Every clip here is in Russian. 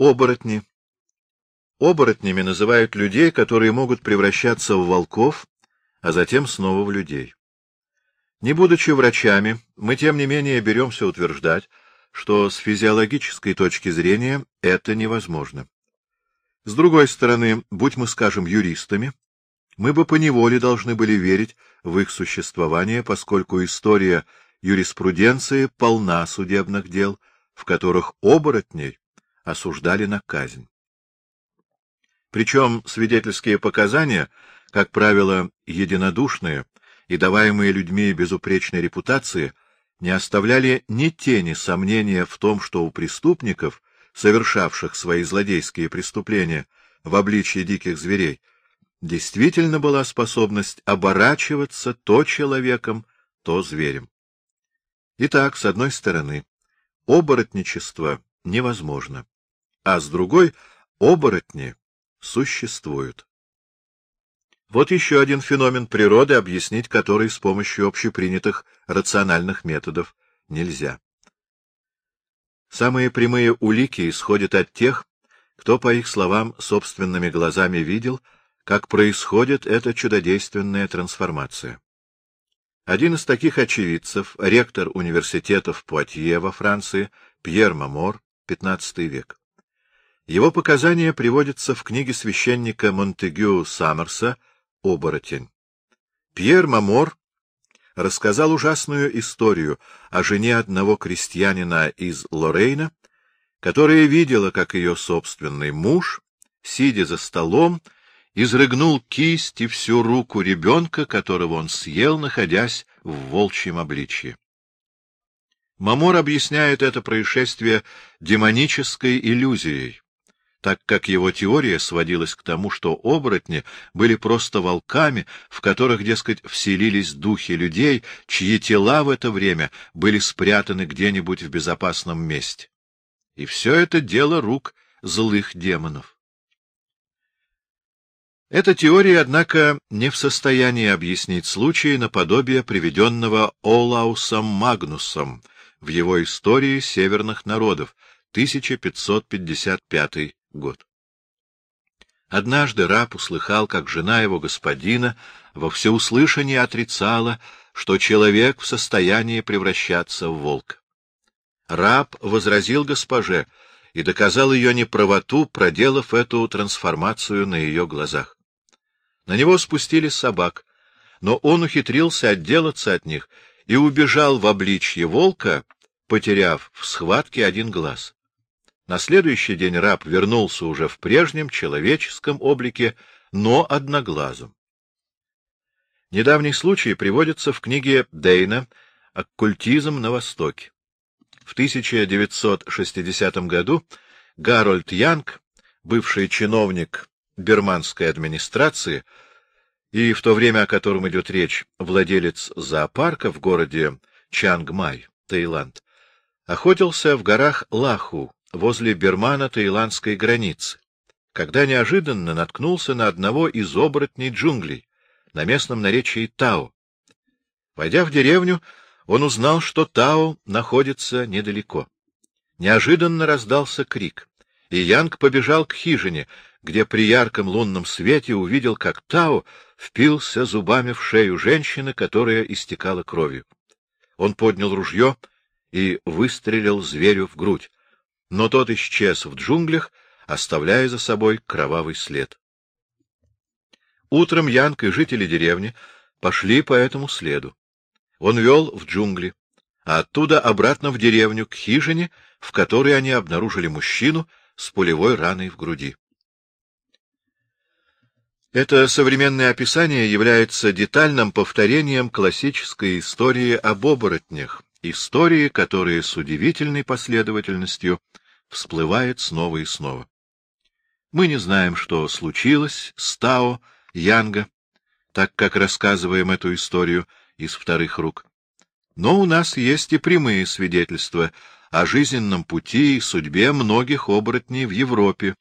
Оборотни. Оборотнями называют людей, которые могут превращаться в волков, а затем снова в людей. Не будучи врачами, мы тем не менее беремся утверждать, что с физиологической точки зрения это невозможно. С другой стороны, будь мы, скажем, юристами, мы бы поневоле должны были верить в их существование, поскольку история юриспруденции полна судебных дел, в которых оборотней осуждали на казнь. Причем свидетельские показания, как правило, единодушные и даваемые людьми безупречной репутации, не оставляли ни тени сомнения в том, что у преступников, совершавших свои злодейские преступления в обличье диких зверей, действительно была способность оборачиваться то человеком, то зверем. Итак, с одной стороны, оборотничество невозможно, а с другой — оборотни существуют. Вот еще один феномен природы, объяснить который с помощью общепринятых рациональных методов нельзя. Самые прямые улики исходят от тех, кто, по их словам, собственными глазами видел, как происходит эта чудодейственная трансформация. Один из таких очевидцев, ректор университета в Пуатье во Франции, Пьер Мамор, XV век. Его показания приводятся в книге священника Монтегю Саммерса «Оборотень». Пьер Мамор рассказал ужасную историю о жене одного крестьянина из Лорейна, которая видела, как ее собственный муж, сидя за столом, изрыгнул кисть и всю руку ребенка, которого он съел, находясь в волчьем обличье. Мамор объясняет это происшествие демонической иллюзией, так как его теория сводилась к тому, что оборотни были просто волками, в которых, дескать, вселились духи людей, чьи тела в это время были спрятаны где-нибудь в безопасном месте. И все это дело рук злых демонов. Эта теория, однако, не в состоянии объяснить случай наподобие приведенного Олаусом Магнусом в его истории северных народов, 1555 год. Однажды раб услыхал, как жена его господина во всеуслышание отрицала, что человек в состоянии превращаться в волка. Раб возразил госпоже и доказал ее неправоту, проделав эту трансформацию на ее глазах. На него спустили собак, но он ухитрился отделаться от них и убежал в обличье волка, потеряв в схватке один глаз. На следующий день раб вернулся уже в прежнем человеческом облике, но одноглазым. Недавний случай приводится в книге Дейна «Оккультизм на Востоке». В 1960 году Гарольд Янг, бывший чиновник берманской администрации и в то время, о котором идет речь, владелец зоопарка в городе Чангмай, Таиланд, охотился в горах Лаху возле бермано-таиландской границы, когда неожиданно наткнулся на одного из оборотней джунглей на местном наречии Тао. Войдя в деревню, он узнал, что Тао находится недалеко. Неожиданно раздался крик, и Янг побежал к хижине, где при ярком лунном свете увидел, как Тао впился зубами в шею женщины, которая истекала кровью. Он поднял ружье и выстрелил зверю в грудь, но тот исчез в джунглях, оставляя за собой кровавый след. Утром Янг и жители деревни пошли по этому следу. Он вел в джунгли, а оттуда обратно в деревню, к хижине, в которой они обнаружили мужчину с пулевой раной в груди. Это современное описание является детальным повторением классической истории об оборотнях, истории, которая с удивительной последовательностью всплывает снова и снова. Мы не знаем, что случилось с Тао, Янга, так как рассказываем эту историю из вторых рук. Но у нас есть и прямые свидетельства о жизненном пути и судьбе многих оборотней в Европе,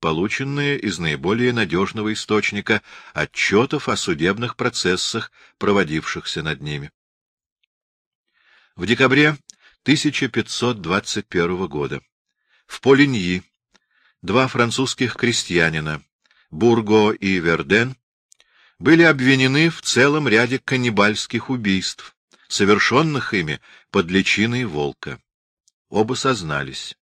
полученные из наиболее надежного источника отчетов о судебных процессах, проводившихся над ними. В декабре 1521 года в Полиньи два французских крестьянина, Бурго и Верден, были обвинены в целом ряде каннибальских убийств, совершенных ими под личиной волка. Оба сознались.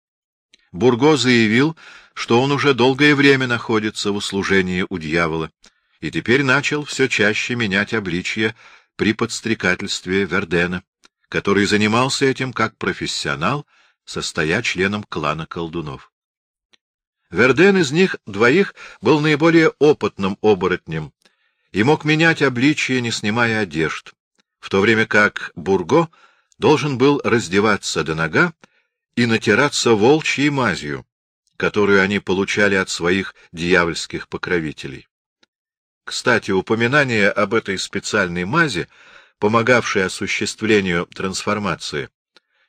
Бурго заявил, что он уже долгое время находится в услужении у дьявола, и теперь начал все чаще менять обличье при подстрекательстве Вердена, который занимался этим как профессионал, состоя членом клана колдунов. Верден из них двоих был наиболее опытным оборотнем и мог менять обличие, не снимая одежд, в то время как Бурго должен был раздеваться до нога и натираться волчьей мазью, которую они получали от своих дьявольских покровителей. Кстати, упоминание об этой специальной мази, помогавшей осуществлению трансформации,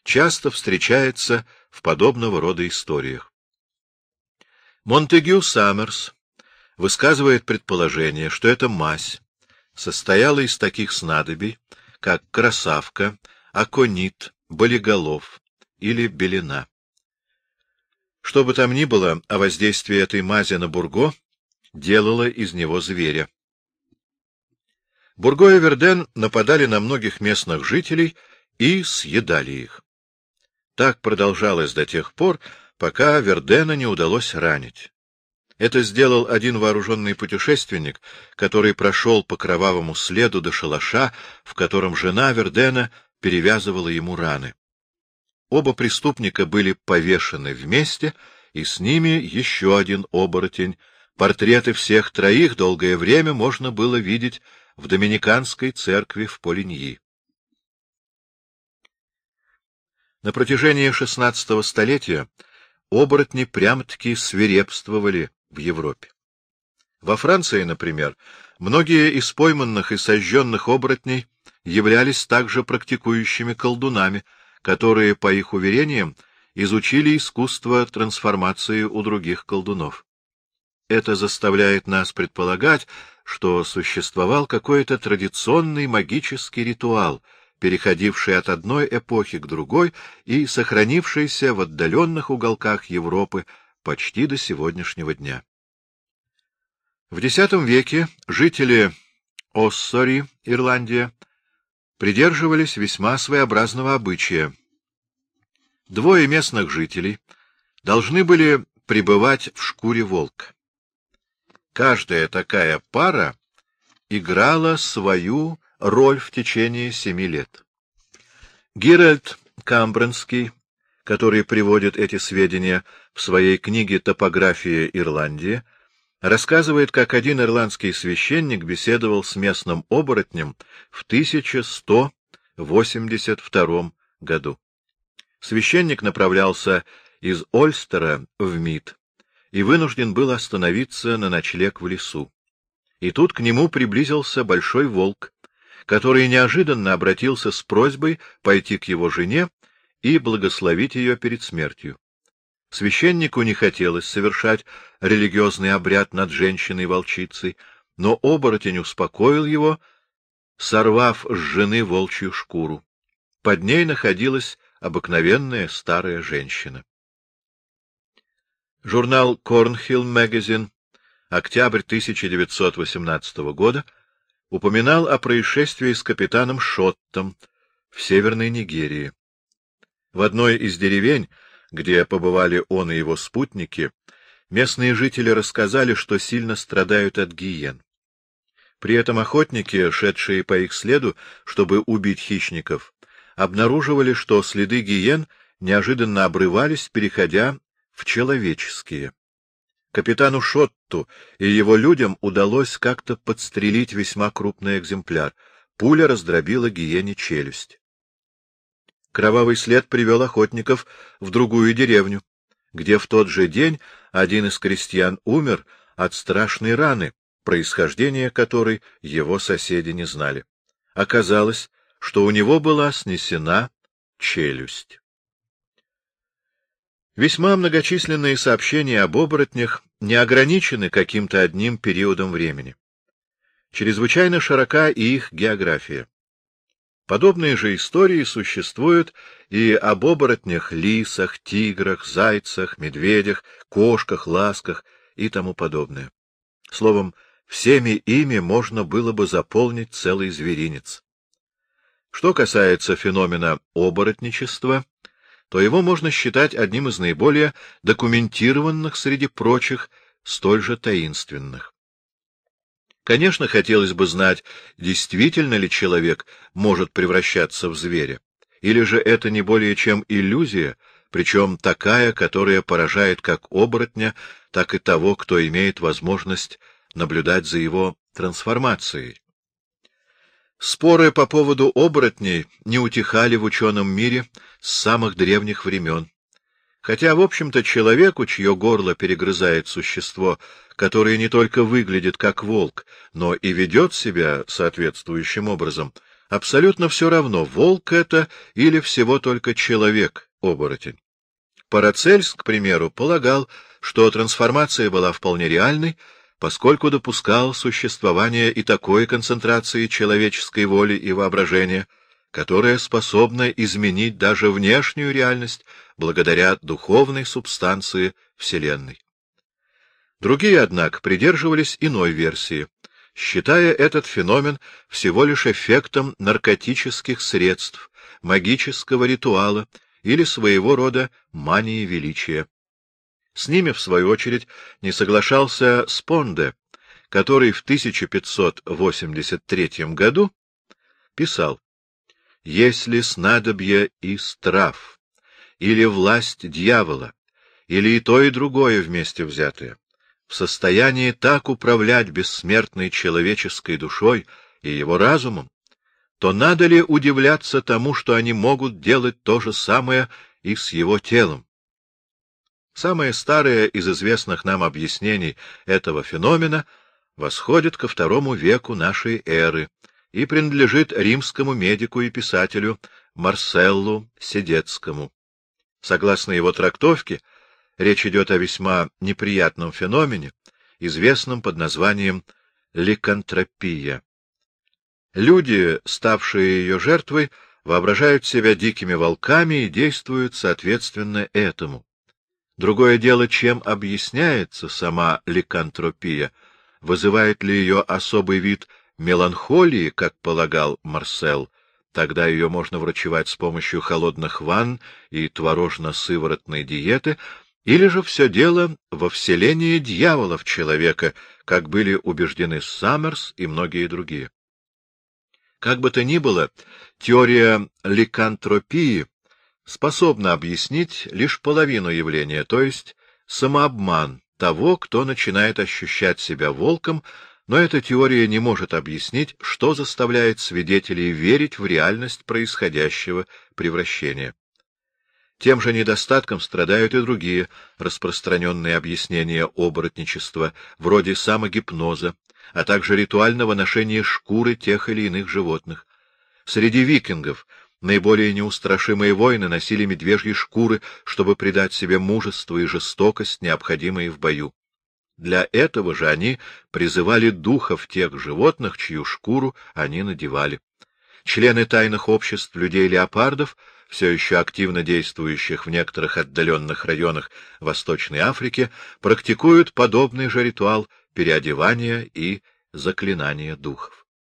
часто встречается в подобного рода историях. Монтегю Саммерс высказывает предположение, что эта мазь состояла из таких снадобий, как красавка, аконит, болиголов или белина. Что бы там ни было, о воздействии этой мази на Бурго делало из него зверя. Бурго и Верден нападали на многих местных жителей и съедали их. Так продолжалось до тех пор, пока Вердена не удалось ранить. Это сделал один вооруженный путешественник, который прошел по кровавому следу до шалаша, в котором жена Вердена перевязывала ему раны. Оба преступника были повешены вместе, и с ними еще один оборотень. Портреты всех троих долгое время можно было видеть в Доминиканской церкви в Полиньи. На протяжении XVI столетия оборотни прям-таки свирепствовали в Европе. Во Франции, например, многие из пойманных и сожженных оборотней являлись также практикующими колдунами, которые, по их уверениям, изучили искусство трансформации у других колдунов. Это заставляет нас предполагать, что существовал какой-то традиционный магический ритуал — переходивший от одной эпохи к другой и сохранившийся в отдаленных уголках Европы почти до сегодняшнего дня. В X веке жители Оссори, Ирландия, придерживались весьма своеобразного обычая. Двое местных жителей должны были пребывать в шкуре волка. Каждая такая пара играла свою роль в течение семи лет. Геральт Камбренский, который приводит эти сведения в своей книге «Топография Ирландии», рассказывает, как один ирландский священник беседовал с местным оборотнем в 1182 году. Священник направлялся из Ольстера в Мид и вынужден был остановиться на ночлег в лесу. И тут к нему приблизился большой волк, который неожиданно обратился с просьбой пойти к его жене и благословить ее перед смертью. Священнику не хотелось совершать религиозный обряд над женщиной-волчицей, но оборотень успокоил его, сорвав с жены волчью шкуру. Под ней находилась обыкновенная старая женщина. Журнал Cornhill Magazine, октябрь 1918 года, упоминал о происшествии с капитаном Шоттом в Северной Нигерии. В одной из деревень, где побывали он и его спутники, местные жители рассказали, что сильно страдают от гиен. При этом охотники, шедшие по их следу, чтобы убить хищников, обнаруживали, что следы гиен неожиданно обрывались, переходя в человеческие. Капитану Шотту и его людям удалось как-то подстрелить весьма крупный экземпляр. Пуля раздробила гиене челюсть. Кровавый след привел охотников в другую деревню, где в тот же день один из крестьян умер от страшной раны, происхождение которой его соседи не знали. Оказалось, что у него была снесена челюсть. Весьма многочисленные сообщения об оборотнях не ограничены каким-то одним периодом времени. Чрезвычайно широка и их география. Подобные же истории существуют и об оборотнях, лисах, тиграх, зайцах, медведях, кошках, ласках и тому подобное. Словом, всеми ими можно было бы заполнить целый зверинец. Что касается феномена оборотничества, то его можно считать одним из наиболее документированных среди прочих, столь же таинственных. Конечно, хотелось бы знать, действительно ли человек может превращаться в зверя, или же это не более чем иллюзия, причем такая, которая поражает как оборотня, так и того, кто имеет возможность наблюдать за его трансформацией. Споры по поводу оборотней не утихали в ученом мире с самых древних времен. Хотя, в общем-то, человеку, чье горло перегрызает существо, которое не только выглядит как волк, но и ведет себя соответствующим образом, абсолютно все равно, волк это или всего только человек-оборотень. Парацельс, к примеру, полагал, что трансформация была вполне реальной, поскольку допускал существование и такой концентрации человеческой воли и воображения, которая способна изменить даже внешнюю реальность благодаря духовной субстанции Вселенной. Другие, однако, придерживались иной версии, считая этот феномен всего лишь эффектом наркотических средств, магического ритуала или своего рода мании величия. С ними, в свою очередь, не соглашался Спонде, который в 1583 году писал «Если снадобье из трав или власть дьявола, или и то, и другое вместе взятое, в состоянии так управлять бессмертной человеческой душой и его разумом, то надо ли удивляться тому, что они могут делать то же самое и с его телом? Самое старое из известных нам объяснений этого феномена восходит ко второму веку нашей эры и принадлежит римскому медику и писателю Марселлу Седецкому. Согласно его трактовке, речь идет о весьма неприятном феномене, известном под названием ликантропия. Люди, ставшие ее жертвой, воображают себя дикими волками и действуют соответственно этому. Другое дело, чем объясняется сама ликантропия, вызывает ли ее особый вид меланхолии, как полагал Марсел, Тогда ее можно врачевать с помощью холодных ванн и творожно-сыворотной диеты, или же все дело во вселении дьявола в человека, как были убеждены Саммерс и многие другие. Как бы то ни было, теория ликантропии способна объяснить лишь половину явления, то есть самообман того, кто начинает ощущать себя волком, но эта теория не может объяснить, что заставляет свидетелей верить в реальность происходящего превращения. Тем же недостатком страдают и другие распространенные объяснения оборотничества, вроде самогипноза, а также ритуального ношения шкуры тех или иных животных. Среди викингов наиболее неустрашимые воины носили медвежьи шкуры, чтобы придать себе мужество и жестокость, необходимые в бою. Для этого же они призывали духов тех животных, чью шкуру они надевали. Члены тайных обществ людей-леопардов, все еще активно действующих в некоторых отдаленных районах Восточной Африки, практикуют подобный же ритуал переодевания и заклинания духов.